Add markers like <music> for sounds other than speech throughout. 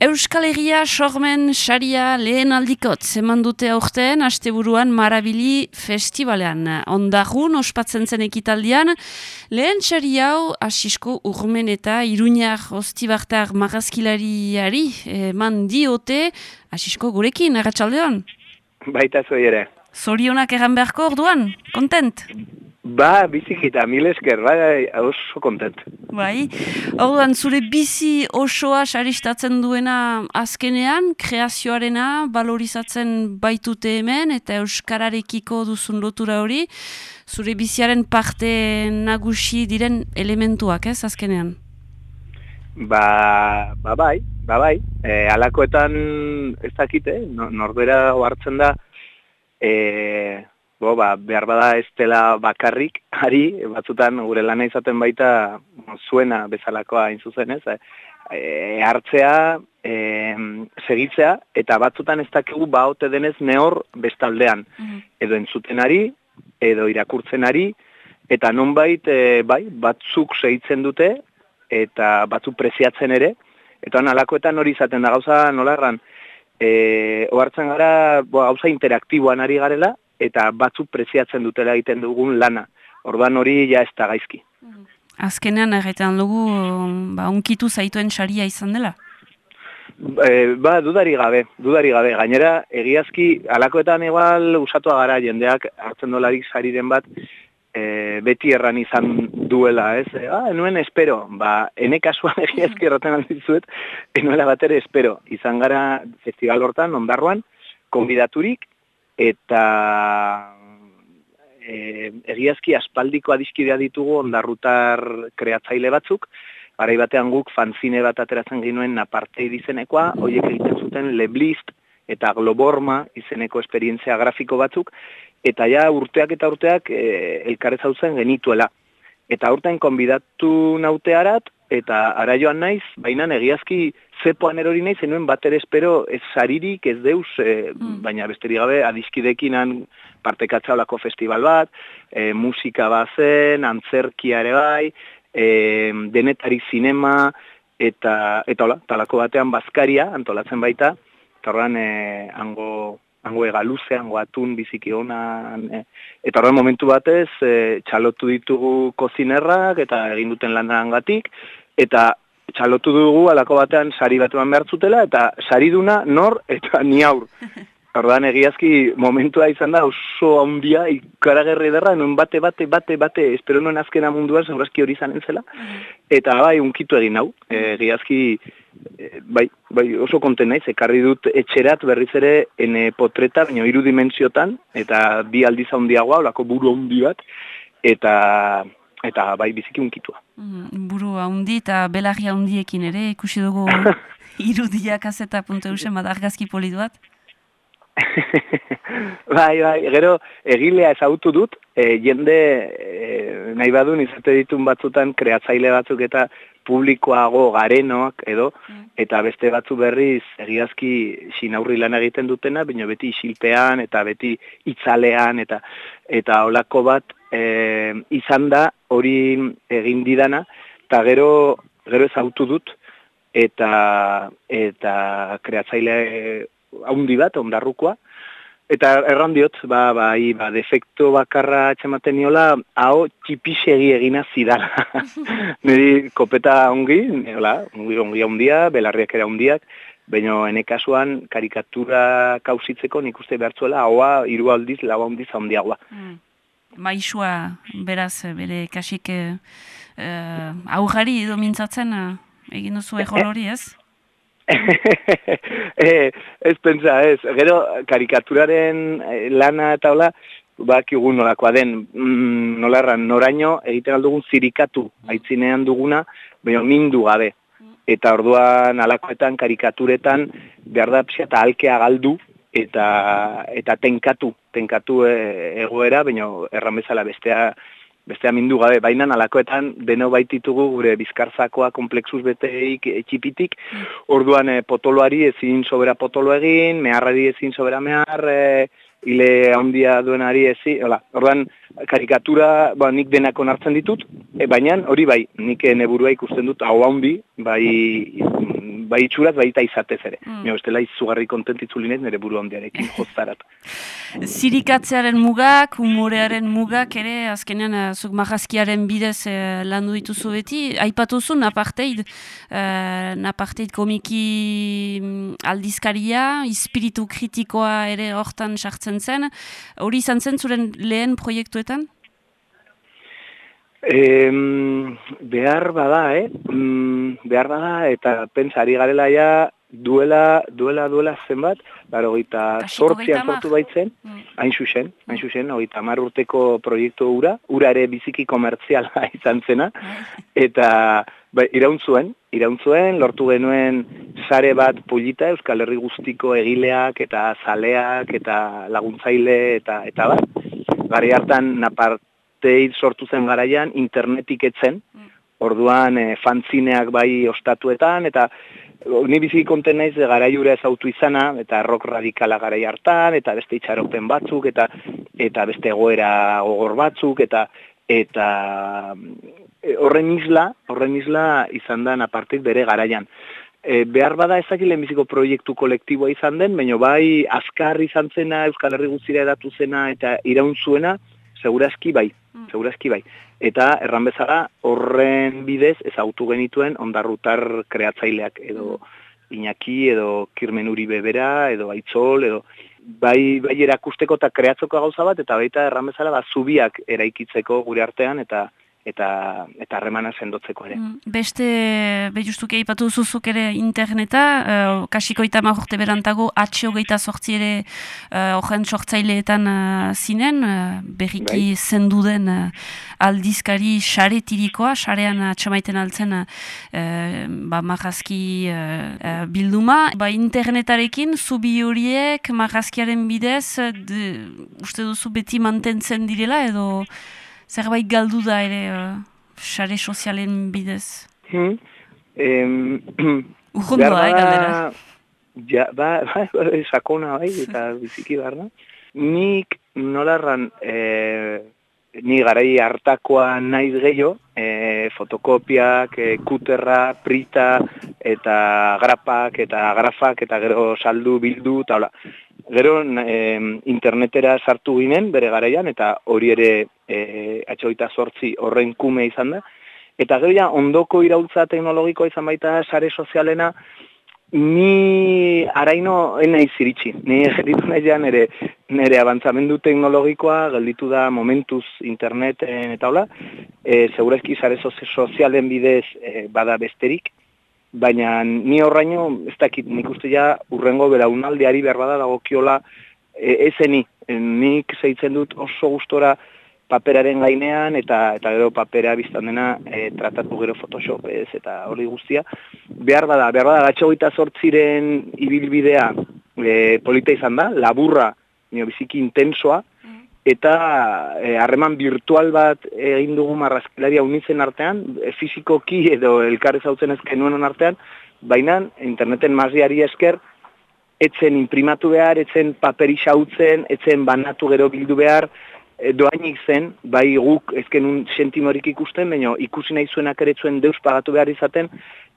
Euskal Herria sormen saria lehen aldikot zeman dute aurten asteburuan marabili festivalean. Ondarrun ospatzen zen ekitaldian, lehen sari hau asisko urmen eta iruñar ostibartar marazkilariari eman diote asisko gurekin, erratxaldeon? Baita zoi ere. Zorionak egan beharko orduan, kontent? Ba, bizik eta mil esker, bai, oso kontent. Bai, orduan, zure bizi osoa saristatzen duena azkenean, kreazioarena valorizatzen baitute hemen, eta Euskararekiko duzun lotura hori, zure biziaren parte nagusi diren elementuak, ez, azkenean? Ba, ba bai, ba bai, e, alakoetan ez dakite, norbera hartzen da, e, bo, ba, behar bada ez dela bakarrik, <laughs> ari, batzutan gure lana izaten baita zuena bezalakoa hain zuzen ez, e, hartzea, e, segitzea, eta batzutan ez dakigu baote denez nehor bestaldean, mhm. edo entzutenari, edo irakurtzenari, eta nonbait e, bai, batzuk segitzen dute, eta batzuk preziatzen ere, eta nalakoetan hori izaten da gauza nola erran, e, ohartzen gara, bo, gauza interaktiboan ari garela, eta batzuk preziatzen dutela egiten dugun lana. Orban hori ja ez da gaizki. Mhm. Azkenean egiten dugu, ba, unkitu zaituen saria izan dela? E, ba, dudari gabe, dudari gabe. Gainera, egiazki, alakoetan igual usatua gara jendeak hartzen dolarik sariren bat, e, beti erran izan duela, ez? E, ah, enuen espero, ba, ene kasuan egiazki erraten aldizuet, enuela bat ere espero. Izan gara festival hortan, ondarroan, konbidaturik, eta e, egiazki aspaldiko adiskidea ditugu ondarrutar kreatzaile batzuk, Barai batean guk fanzine bat ateratzen ginuen aparte izenekoa, horiek egiten zuten Leblist eta Globorma izeneko esperientzia grafiko batzuk, eta ja urteak eta urteak e, elkarrez hau zen genituela. Eta urtean konbidatu nautearat, eta ara joan naiz, baina egiazki zepoan erori nahi zenuen bat ere espero ez zaririk ez deus, e, mm. baina besteri gabe adiskidekinan partekatza olako festival bat, e, musika bazen, antzerkia ere bai, e, denetari zinema, eta, eta hola, talako batean bazkaria antolatzen baita, eta horren e, ango, ango ega luze, ango atun biziki hona, e, eta horren momentu batez, e, txalotu ditugu kozinerrak, eta egin duten landaran gatik, eta txalotu dugu alako batean sari bat eman behar zutela, eta sari duna nor eta ni aur. <laughs> Ordan egiazki momentua izan da oso handia ikaragerri derra, nuen bate, bate, bate, bate, espero nuen azkena munduan, segurazki hori izanen zela, eta bai, unkitu egin hau, egiazki, e, bai, bai, oso konten naiz, ekarri dut etxerat berriz ere ene potreta, baina hiru dimensiotan, eta bi aldiz handiagoa, olako buru handi bat, eta eta bai biziki unkitua. Mm, handi eta belarri handiekin ere, ikusi dugu <laughs> irudiak azeta puntu eusen bat argazki <laughs> bat? bai, bai, gero egilea ezagutu dut, e, jende e, nahi badun izate ditun batzutan kreatzaile batzuk eta publikoago garenoak edo, mm. eta beste batzu berriz egiazki sinaurri lan egiten dutena, baina beti isilpean eta beti itzalean eta eta olako bat e, izan da hori egin didana, eta gero, gero ezautu dut, eta, eta kreatzaile haundi bat, ondarrukoa, eta erran diot, ba, ba, i, ba, defekto bakarra txematen niola, hau txipisegi egina zidala. <laughs> Niri kopeta ongi, hola, ongi ongi ondia, belarriak era ondiak, baina ene kasuan karikatura kausitzeko nik uste behartzuela, haua hiru aldiz, lau handiz handiagoa. Mm maisua beraz bere kasik uh, aurrari edo mintzatzen uh, egin duzu ego hori ez? <laughs> e, ez pentsa ez, gero karikaturaren lana eta hola, bak igun nolakoa den, mm, nolarran noraino egiten aldugun zirikatu aitzinean duguna, baina mindu gabe. Eta orduan alakoetan karikaturetan behar da eta alkea galdu eta eta tenkatu, tenkatu e, egoera, baina erran bezala bestea bestea mindu gabe, baina alakoetan deno baititugu gure bizkarzakoa komplexus beteik etxipitik, orduan e, potoloari ezin sobera potolo egin, meharrari ezin sobera mehar, e, hile handia duenari ezi, hola, orduan karikatura ba, nik denak onartzen ditut, e, baina hori bai, nik neburua ikusten dut hau handi, bai bai itxuraz, bai eta izatez ere. Mm. Mio, estela izugarri kontentitzu linez, nire buru ondiarekin <laughs> joztarat. Zirikatzearen mugak, humorearen mugak ere, azkenean, uh, zuk mahazkiaren bidez uh, landu dituzu beti, aipatuzu naparteid, uh, naparteid komiki mm, aldizkaria, espiritu kritikoa ere hortan sartzen zen, hori izan zen zuren lehen proiektuetan? E, behar bada, eh? Mm, behar bada, eta pensari garela ja duela, duela, duela zenbat, baro gita sortzian sortu baitzen, mm. hain zuzen, hain mm. zuzen, oita urteko proiektu ura, ura ere biziki komertziala <laughs> izan zena, eta ba, irauntzuen, irauntzuen, lortu genuen sare bat polita, Euskal Herri guztiko egileak, eta zaleak, eta laguntzaile, eta eta bat, gari hartan napart, urteit sortu zen garaian internetik etzen, mm. orduan e, fantzineak bai ostatuetan, eta ni bizi konten naiz de garaiura ez autu izana, eta rock radikala garai hartan, eta beste itxaropen batzuk, eta eta beste egoera gogor batzuk, eta eta e, horren isla, horren isla izan da apartik bere garaian. E, behar bada ezakile biziko proiektu kolektiboa izan den, baina bai azkar izan zena, Euskal Herri guztira edatu zena eta iraun zuena, segurazki bai, mm. segurazki bai. Eta erran bezala horren bidez ezagutu genituen ondarrutar kreatzaileak edo mm. Iñaki edo Kirmen Uribe bera edo Aitzol edo bai bai erakusteko eta kreatzeko gauza bat eta baita erran bezala ba zubiak eraikitzeko gure artean eta eta eta harremana sendotzeko ere. Mm, beste be justuke aipatu zuzuk ere interneta, uh, kasiko eta urte berantago H28 ere uh, sortzaileetan uh, zinen, uh, berriki bai. zenduden uh, aldizkari sare tirikoa, sarean atxamaiten altzen uh, ba, marrazki uh, bilduma. Ba, internetarekin, zubi horiek marrazkiaren bidez, de, uste duzu beti mantentzen direla edo zerbait galdu da ere uh, sare sozialen bidez? Hmm. <clears throat> Urrundu da, galdera. Ja, <laughs> ba, ba, sakona bai, eta <laughs> biziki barna. Nik nolarran, e, ni garai hartakoa naiz gehiago, e, fotokopiak, e, kuterra, prita, eta grapak, eta grafak, eta gero saldu, bildu, eta hola. Gero internetera sartu ginen bere garaian eta hori ere e, atxoita sortzi horren kume izan da. Eta gero ja ondoko irautza teknologikoa izan baita sare sozialena ni araino ena iziritsi. Ni <laughs> egeritu nahi ja nere, nere abantzamendu teknologikoa gelditu da momentuz interneten eta hola. E, Segurazki sare sozialen bidez e, bada besterik baina ni horraino ez dakit nik uste ja urrengo belaunaldiari behar bada dagokiola e, ezeni, e, nik zeitzen dut oso gustora paperaren gainean eta eta gero papera biztan dena e, tratatu gero Photoshop ez eta hori guztia. Behar bada, behar bada gatxo gita sortziren ibilbidea e, polita izan da, laburra nio biziki intensoa eta eh, harreman virtual bat egin dugu marrazkilaria unitzen artean, e, fizikoki edo elkarrez hau zen ezken nuen artean, baina interneten maziari esker, etzen imprimatu behar, etzen paperi xautzen, etzen banatu gero bildu behar, e, doainik zen, bai guk ezken un sentimorik ikusten, baina ikusi nahi zuenak ere zuen deus pagatu behar izaten,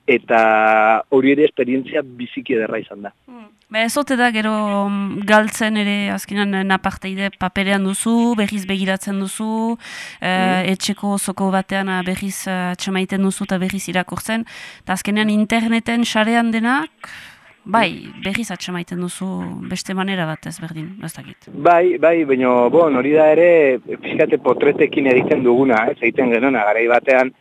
eta hori ere esperientzia biziki ederra izan da. Mm. Ba ez da gero mm, galtzen ere azkenan naparteide paperean duzu, berriz begiratzen duzu, mm. etxeko zoko batean eh, berriz atxamaiten duzu eta berriz irakurtzen, eta azkenean interneten sarean denak, bai, berriz atxamaiten duzu beste manera bat ez berdin, ez dakit. Bai, bai, baina, bon, hori da ere, pixkate potretekin egiten duguna, ez egiten genuen, garai batean,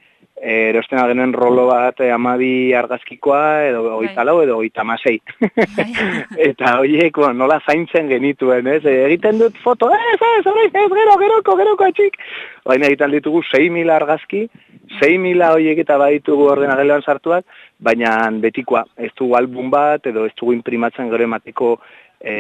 erosten agenen rolo bat eh, amabi argazkikoa edo bai. oita lau edo oita masei. Bai. <laughs> eta horiek bon, nola zaintzen genituen, ez? E, egiten dut foto, ez, ez, ez, ez, gero, geroko, geroko atxik. Baina egiten ditugu 6.000 argazki, 6.000 horiek eta baditugu ordenagelean sartuak, baina betikoa, ez dugu album bat edo ez dugu imprimatzen gero emateko e,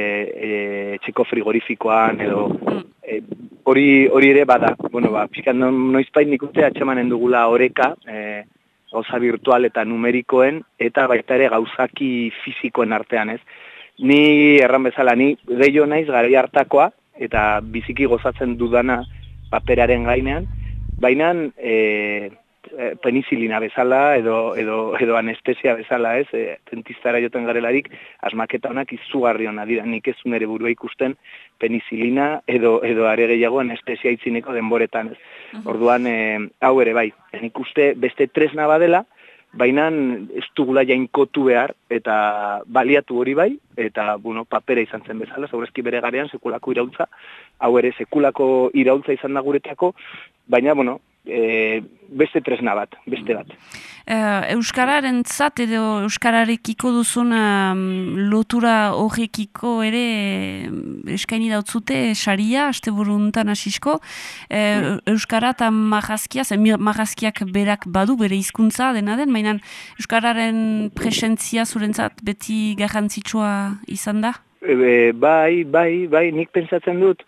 e, txeko frigorifikoan edo mm. e, hori hori ere bada. Bueno, ba, pixkan noizpait nik uste atxemanen dugula oreka, e, gauza virtual eta numerikoen, eta baita ere gauzaki fizikoen artean ez. Ni erran bezala, ni gehiago naiz gari hartakoa, eta biziki gozatzen dudana paperaren gainean, baina e, penizilina bezala edo, edo, edo anestesia bezala, ez, e, dentistara joten garelarik, asmaketa honak izugarri hona dira, nik ez ere burua ikusten penizilina edo, edo are gehiago anestesia itzineko denboretan, ez. Orduan, e, hau ere bai, nik uste beste tresna badela, baina ez dugula jainkotu behar, eta baliatu hori bai, eta bueno, papera izan zen bezala, zaurezki bere garean sekulako irautza, hau ere sekulako irautza izan da guretako, baina, bueno, e, beste tresna bat, beste bat. Uh, Euskararen zat edo Euskararekiko duzun lotura horrekiko ere eskaini dautzute saria, aste buruntan asisko. Uh, Euskara eta magazkia, zen magazkiak berak badu bere hizkuntza dena den, baina Euskararen presentzia zurentzat beti garrantzitsua izan da? E, bai, bai, bai, nik pensatzen dut,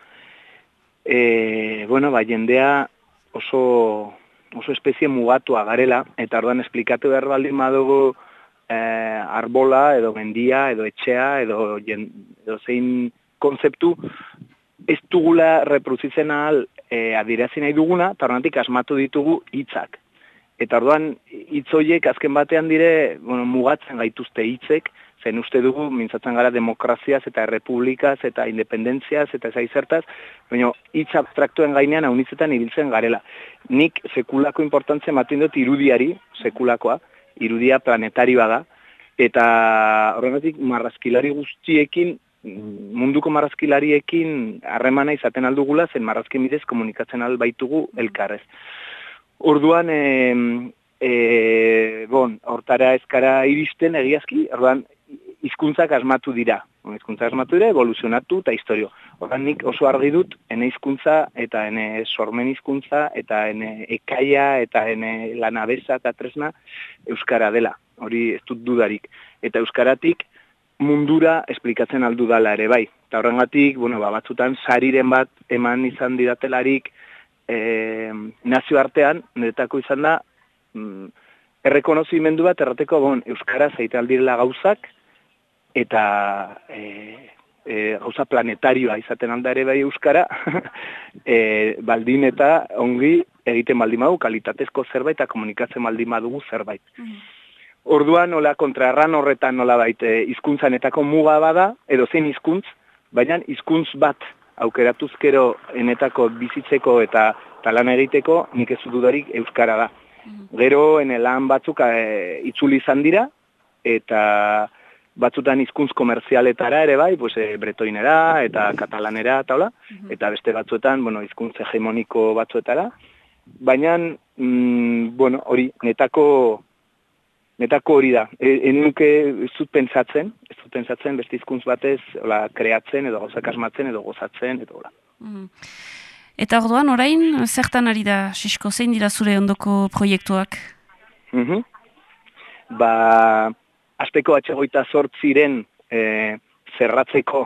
e, bueno, bai, jendea oso, oso espezie mugatua garela, eta orduan esplikatu behar baldin badugu eh, arbola, edo mendia, edo etxea, edo, jen, edo zein konzeptu, ez dugula reproduzitzen ahal eh, adirazi nahi duguna, eta orduanetik asmatu ditugu hitzak. Eta orduan, hitz horiek azken batean dire, bueno, mugatzen gaituzte hitzek, zen uste dugu, mintzatzen gara demokraziaz eta republikaz eta independentziaz eta zaizertaz, baina hitz abstraktuen gainean haunitzetan ibiltzen garela. Nik sekulako importantzia ematen dut irudiari, sekulakoa, irudia planetarioa da, eta horregatik marrazkilari guztiekin, munduko marrazkilariekin harremana izaten aldugula, zen marrazkin bidez komunikatzen albaitugu elkarrez. Orduan, e, e, bon, hortara ezkara iristen egiazki, orduan, hizkuntzak asmatu dira. Hizkuntza asmatu dira, evoluzionatu eta historio. Horren nik oso argi dut, ene hizkuntza eta ene sormen hizkuntza eta ene ekaia eta ene lanabeza eta tresna euskara dela. Hori ez dut dudarik. Eta euskaratik mundura esplikatzen aldu dala ere bai. Eta horrengatik, bueno, ba, batzutan sariren bat eman izan didatelarik e, nazio artean, niretako izan da, mm, errekonozimendu bat errateko, bon, euskara zaite aldirela gauzak, eta e, e, gauza planetarioa izaten alda ere bai euskara, <laughs> e, baldin eta ongi egiten baldin badu, kalitatezko zerbait eta komunikatzen baldin badugu zerbait. Mm. Orduan, nola kontrarran horretan nola baite hizkuntzanetako muga bada, edo zein hizkuntz, baina hizkuntz bat aukeratuzkero enetako bizitzeko eta talan egiteko, nik ez dudarik euskara da. Mm. Gero, enelan batzuk e, itzuli izan dira, eta batzutan hizkuntz komerzialetara ere bai, pues, e, bretoinera eta katalanera eta hola, eta beste batzuetan, bueno, hizkuntz hegemoniko batzuetara, baina, mm, bueno, hori, netako, netako hori da, e, enuke ez dut pentsatzen, ez dut pentsatzen beste hizkuntz batez, hola, kreatzen edo gozak asmatzen edo gozatzen, eta hola. Eta orduan, orain, zertan ari da, Sisko, zein dira zure ondoko proiektuak? Mm Ba, azteko atxegoita sortziren e, zerratzeko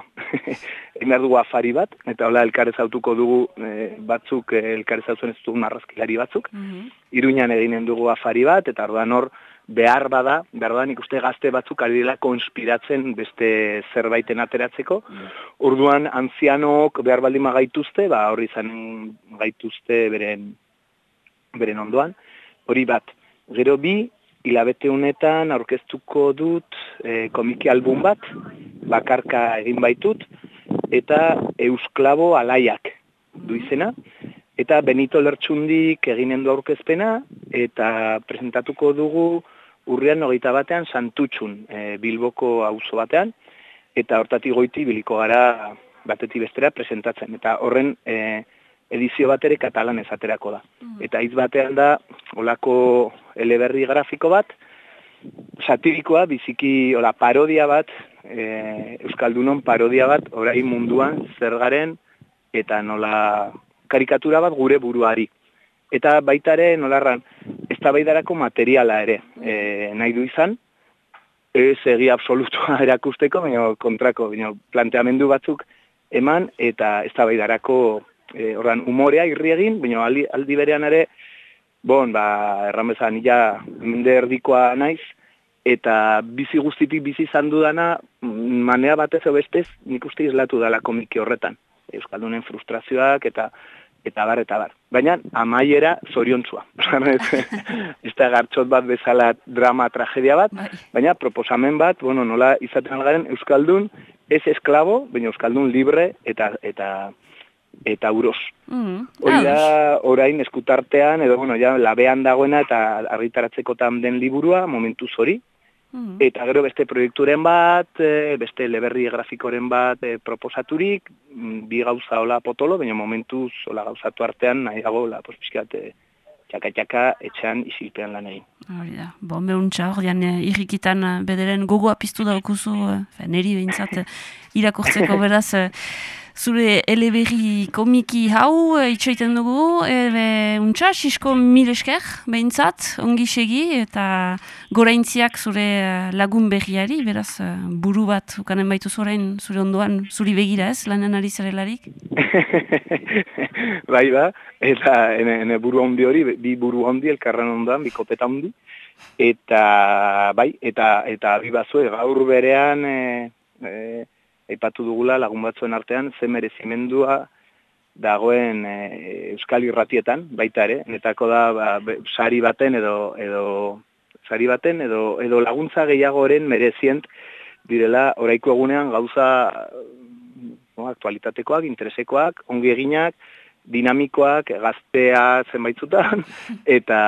<laughs> egin dugu afari bat, eta hola elkarrez autuko dugu e, batzuk, e, elkarrez ez dugu marrazkilari batzuk, mm iruñan eginen dugu afari bat, eta orduan hor behar bada, behar bada nik uste gazte batzuk ari dela konspiratzen beste zerbaiten ateratzeko, mm orduan antzianok behar baldima gaituzte, ba hori izan gaituzte beren, beren ondoan, hori bat, gero bi, hilabete honetan aurkeztuko dut e, komiki album bat, bakarka egin baitut, eta Eusklabo alaiak du izena, eta Benito Lertxundik eginen du aurkezpena, eta presentatuko dugu urrian nogeita batean santutxun e, Bilboko auzo batean, eta hortatik goiti biliko gara batetik bestera presentatzen. Eta horren e, edizio bat ere katalan ezaterako da. Mm. Eta hitz batean da, olako eleberri grafiko bat, satirikoa, biziki, ola, parodia bat, e, Euskaldunon parodia bat, orain munduan, zer garen, eta nola karikatura bat gure buruari. Eta baitare, nolarran, ez materiala ere, e, nahi du izan, ez egi absolutua <laughs> erakusteko, baina kontrako, baina planteamendu batzuk eman, eta ez da e, ordan umorea irri egin, baina aldi, aldi berean ere, bon, ba, erran bezan, ja, mende erdikoa naiz, eta bizi guztitik bizi izan dudana, manea batez edo bestez, nik uste izlatu dala komiki horretan. Euskaldunen frustrazioak eta eta bar, eta bar. Baina amaiera zoriontzua. <laughs> ez da gartxot bat bezala drama, tragedia bat, Bai. baina proposamen bat, bueno, nola izaten algaren Euskaldun, ez esklabo, baina Euskaldun libre eta eta eta uros. Mm. Hori da, Ados. orain eskutartean, edo, bueno, ja, labean dagoena eta argitaratzekotan den liburua, momentuz hori. Mm. Eta gero beste proiekturen bat, e, beste leberri grafikoren bat e, proposaturik, mm, bi gauza hola potolo, baina momentuz hola gauzatu artean nahiago, la, pues, pixkat, e, txaka-txaka etxean isilpean lan egin. Hori da, bombe untxa, ordean eh, irrikitan eh, bederen gogoa piztu daukuzu, eh, neri behintzat eh, irakurtzeko <laughs> beraz, eh, zure eleberri komiki hau eh, itxoiten dugu, ebe untxa, sisko mil esker, behintzat, ongi segi, eta goraintziak zure eh, lagun berriari, beraz, eh, buru bat ukanen baitu zorain, zure ondoan, zuri begira ez, lanen ari zarelarik. <laughs> bai ba, eta ene, ene buru handi hori, bi buru handi elkarren ondoan, bi kopeta handi, eta bai, eta eta bi bazue gaur berean e, e, aipatu dugula lagun batzuen artean ze merezimendua dagoen e, Euskal Irratietan baita ere, netako da ba, sari baten edo edo sari baten edo edo laguntza gehiagoren merezient direla oraiko egunean gauza no, aktualitatekoak, interesekoak, ongi eginak, dinamikoak, gaztea zenbaitzutan, <laughs> eta,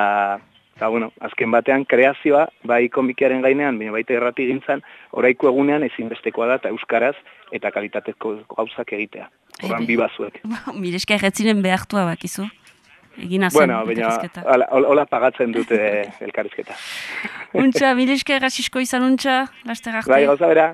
eta bueno, azken batean kreazioa, bai komikiaren gainean, baina baita errati gintzan, oraiko egunean ezinbestekoa da, eta euskaraz, eta kalitatezko gauzak egitea. Horan bi bazuek. <laughs> Mil esker etzinen behartua bakizu. Egina zen, Bueno, baina hola, hola pagatzen dute <laughs> elkarrizketa. Untxa, mil esker asisko izan untxa, laster arte. Bai, gauza bera.